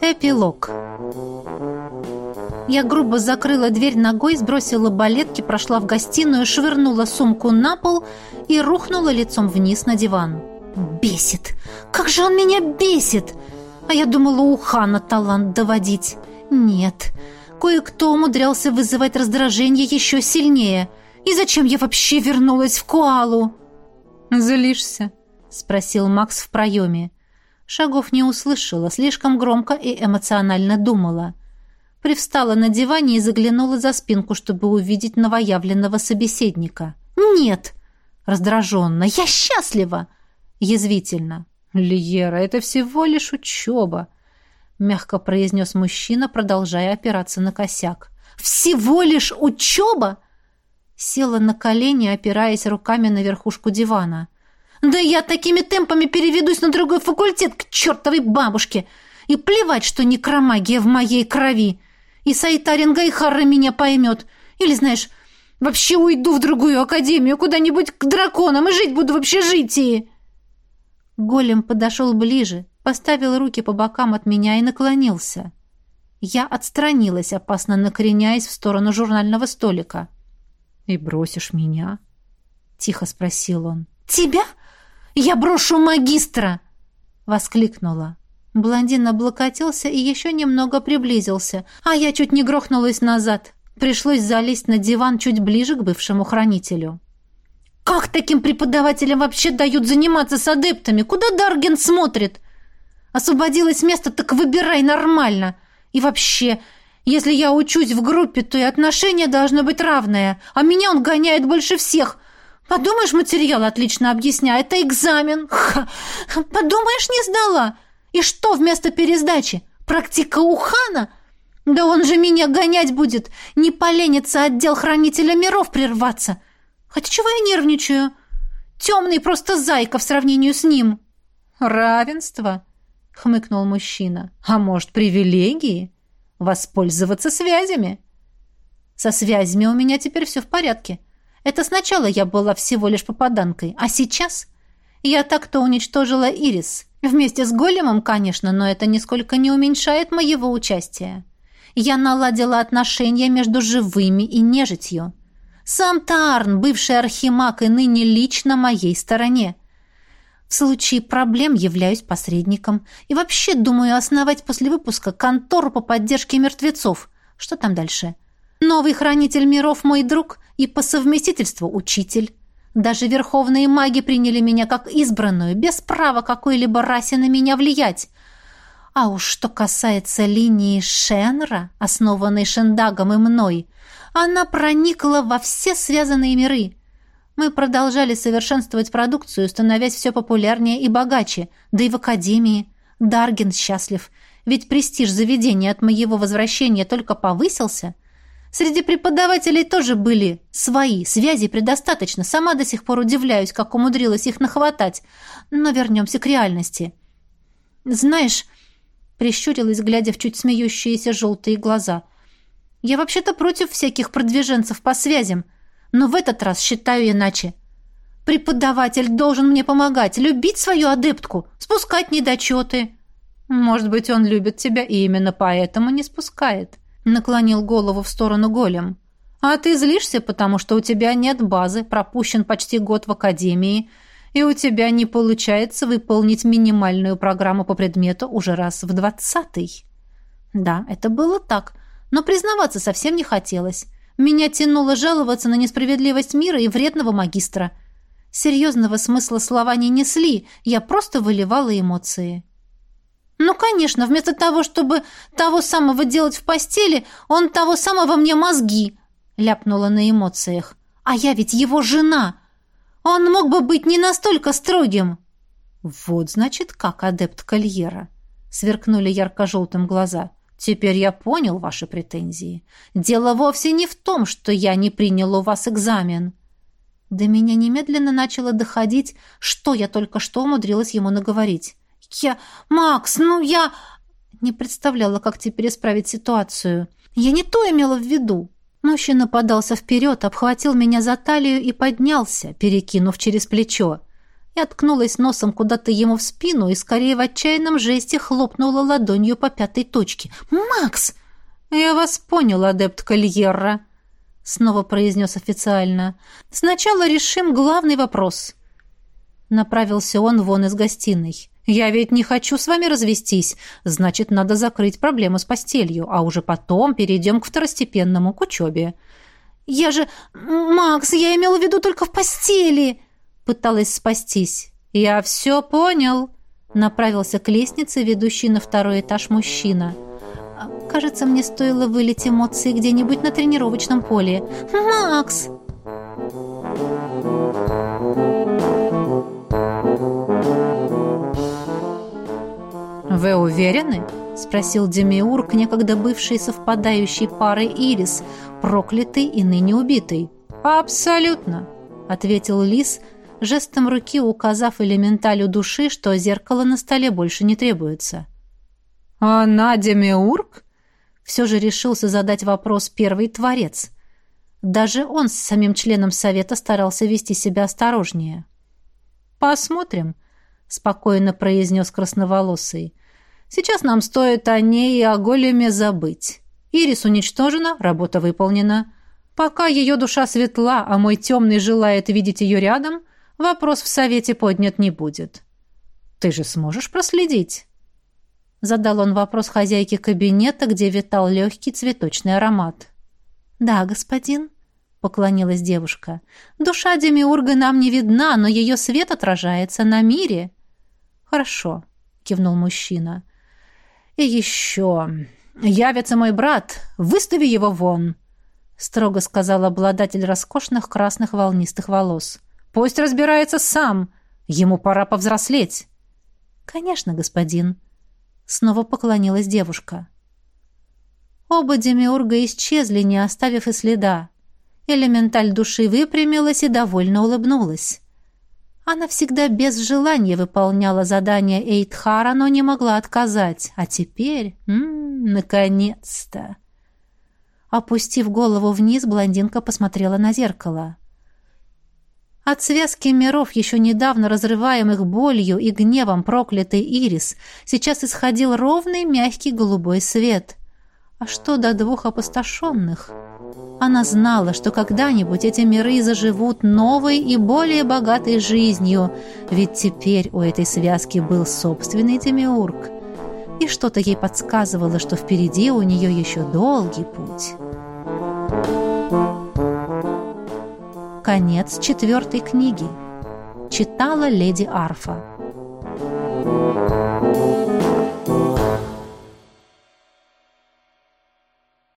Эпилог. Я грубо закрыла дверь ногой, сбросила балетки, прошла в гостиную, швырнула сумку на пол и рухнула лицом вниз на диван. Бесит! Как же он меня бесит! А я думала, у Хана талант доводить. Нет, кое-кто умудрялся вызывать раздражение еще сильнее. И зачем я вообще вернулась в Куалу? «Злишься?» — спросил Макс в проеме. Шагов не услышала, слишком громко и эмоционально думала. Привстала на диване и заглянула за спинку, чтобы увидеть новоявленного собеседника. «Нет!» — раздраженно. «Я счастлива!» — язвительно. «Льера, это всего лишь учеба!» — мягко произнес мужчина, продолжая опираться на косяк. «Всего лишь учеба?» Села на колени, опираясь руками на верхушку дивана. Да я такими темпами переведусь на другой факультет к чертовой бабушке. И плевать, что некромагия в моей крови. И Сайтаринга и Харра меня поймет. Или, знаешь, вообще уйду в другую академию, куда-нибудь к драконам и жить буду в общежитии. Голем подошел ближе, поставил руки по бокам от меня и наклонился. Я отстранилась, опасно накреняясь в сторону журнального столика. «И бросишь меня?» — тихо спросил он. «Тебя?» Я брошу магистра!» — воскликнула. Блондин облокотился и еще немного приблизился, а я чуть не грохнулась назад. Пришлось залезть на диван чуть ближе к бывшему хранителю. «Как таким преподавателям вообще дают заниматься с адептами? Куда Дарген смотрит? Освободилось место, так выбирай нормально. И вообще, если я учусь в группе, то и отношение должно быть равное, а меня он гоняет больше всех. Подумаешь, материал отлично объясняет. Это экзамен. Ха. Подумаешь, не сдала. И что вместо пересдачи? Практика у хана? Да он же меня гонять будет. Не поленится отдел хранителя миров прерваться. Хотя чего я нервничаю? Темный просто зайка в сравнении с ним. Равенство, хмыкнул мужчина. А может, привилегии? Воспользоваться связями? Со связями у меня теперь все в порядке. Это сначала я была всего лишь попаданкой, а сейчас я так-то уничтожила Ирис. Вместе с големом, конечно, но это нисколько не уменьшает моего участия. Я наладила отношения между живыми и нежитью. Сам Тарн, бывший архимаг и ныне лично моей стороне. В случае проблем являюсь посредником. И вообще думаю основать после выпуска контору по поддержке мертвецов. Что там дальше? Новый хранитель миров мой друг, и по совместительству учитель. Даже верховные маги приняли меня как избранную, без права какой-либо расе на меня влиять. А уж что касается линии Шенра, основанной Шендагом и мной, она проникла во все связанные миры. Мы продолжали совершенствовать продукцию, становясь все популярнее и богаче, да и в академии. Даргин счастлив, ведь престиж заведения от моего возвращения только повысился — Среди преподавателей тоже были свои, связи предостаточно. Сама до сих пор удивляюсь, как умудрилась их нахватать. Но вернемся к реальности. Знаешь, прищурилась, глядя в чуть смеющиеся желтые глаза. Я вообще-то против всяких продвиженцев по связям, но в этот раз считаю иначе. Преподаватель должен мне помогать, любить свою адептку, спускать недочеты. Может быть, он любит тебя и именно поэтому не спускает. — наклонил голову в сторону голем. «А ты злишься, потому что у тебя нет базы, пропущен почти год в академии, и у тебя не получается выполнить минимальную программу по предмету уже раз в двадцатый». Да, это было так, но признаваться совсем не хотелось. Меня тянуло жаловаться на несправедливость мира и вредного магистра. Серьезного смысла слова не несли, я просто выливала эмоции. Ну, конечно, вместо того, чтобы того самого делать в постели, он того самого мне мозги!» — ляпнула на эмоциях. «А я ведь его жена! Он мог бы быть не настолько строгим!» «Вот, значит, как адепт Кольера!» — сверкнули ярко-желтым глаза. «Теперь я понял ваши претензии. Дело вовсе не в том, что я не принял у вас экзамен». До меня немедленно начало доходить, что я только что умудрилась ему наговорить. «Я... Макс, ну я...» Не представляла, как теперь исправить ситуацию. «Я не то имела в виду». Мужчина подался вперед, обхватил меня за талию и поднялся, перекинув через плечо. Я ткнулась носом куда-то ему в спину и скорее в отчаянном жесте хлопнула ладонью по пятой точке. «Макс!» «Я вас понял, адепт Кальерра», — снова произнес официально. «Сначала решим главный вопрос». Направился он вон из гостиной. Я ведь не хочу с вами развестись. Значит, надо закрыть проблему с постелью, а уже потом перейдем к второстепенному, к учебе». «Я же... Макс, я имела в виду только в постели!» Пыталась спастись. «Я все понял!» Направился к лестнице, ведущей на второй этаж мужчина. «Кажется, мне стоило вылить эмоции где-нибудь на тренировочном поле». «Макс!» вы уверены?» – спросил Демиург, некогда бывший совпадающей парой Ирис, проклятый и ныне убитый. «Абсолютно», – ответил Лис, жестом руки указав элементалю души, что зеркало на столе больше не требуется. А «Она Демиург?» – все же решился задать вопрос первый творец. Даже он с самим членом совета старался вести себя осторожнее. «Посмотрим», – спокойно произнес красноволосый. Сейчас нам стоит о ней и о големе забыть. Ирис уничтожена, работа выполнена. Пока ее душа светла, а мой темный желает видеть ее рядом, вопрос в совете поднят не будет. Ты же сможешь проследить?» Задал он вопрос хозяйке кабинета, где витал легкий цветочный аромат. «Да, господин», — поклонилась девушка. «Душа Демиурга нам не видна, но ее свет отражается на мире». «Хорошо», — кивнул мужчина. И еще. Явится мой брат. Выстави его вон!» Строго сказал обладатель роскошных красных волнистых волос. «Пусть разбирается сам. Ему пора повзрослеть». «Конечно, господин». Снова поклонилась девушка. Оба демиурга исчезли, не оставив и следа. Элементаль души выпрямилась и довольно улыбнулась. Она всегда без желания выполняла задания Эйтхара, но не могла отказать. А теперь... наконец-то!» Опустив голову вниз, блондинка посмотрела на зеркало. От связки миров, еще недавно разрываемых болью и гневом проклятый ирис, сейчас исходил ровный мягкий голубой свет. А что до двух опустошенных? — она знала, что когда-нибудь эти миры заживут новой и более богатой жизнью, ведь теперь у этой связки был собственный Демиург. И что-то ей подсказывало, что впереди у нее еще долгий путь. Конец четвертой книги. Читала леди Арфа.